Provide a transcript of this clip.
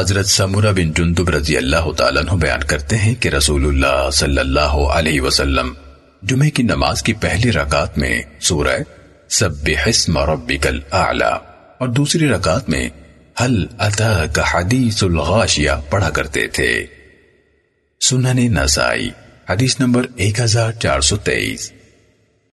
حضرت سمورہ بن جندب رضی اللہ تعالیٰ عنہ بیان کرتے ہیں کہ رسول اللہ صلی اللہ علیہ وسلم جمعہ کی نماز کی پہلی رکعت میں سورہ سبح اسم ربک الاعلی اور دوسری رکعت میں حل اتاک حدیث الغاشیہ پڑھا کرتے تھے۔ سنن نسائی، حدیث نمبر 1423